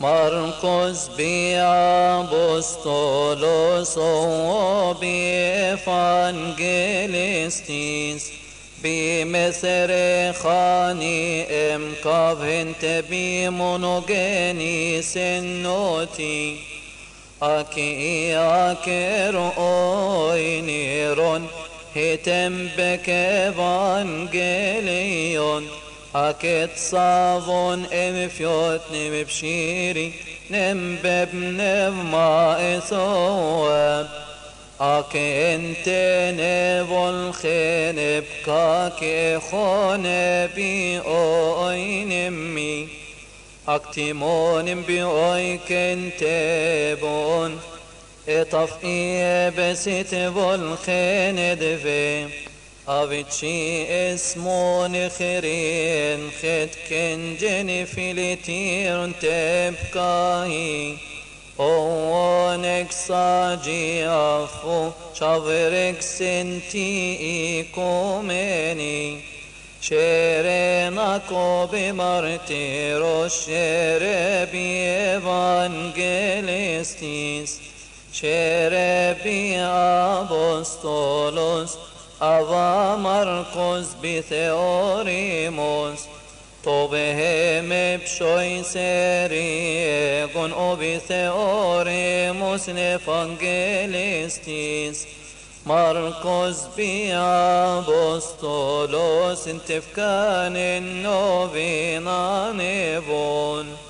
مرقس بيا بوستولوس وبي فانجليستيس بي مصر خاني ام كافنت بي مونوجيني سنوتي اكي اكر اوي نيرون هتم بك فانجليون حكيت صافون ام فيوت نم بشيري نم باب نم ما اسوام اكي انت نيفون خين بكاكي خون بي اوي نمي اكتي مون بي اوي كنت بون اطفئي بسيت بول خين دفين Avicii اسمون خيرين خد كنجن فيلتير تبكاهي Onek saci afu çavrek senti ikumeni Şere nakobi martiro şere شربي أبوستولوس أبا ماركوس بثوريموس تو به مبشوي سري غن أو بثوريموس نفانجليستيس ماركوس بي أبوستولوس انتفكان النوفينا نيفون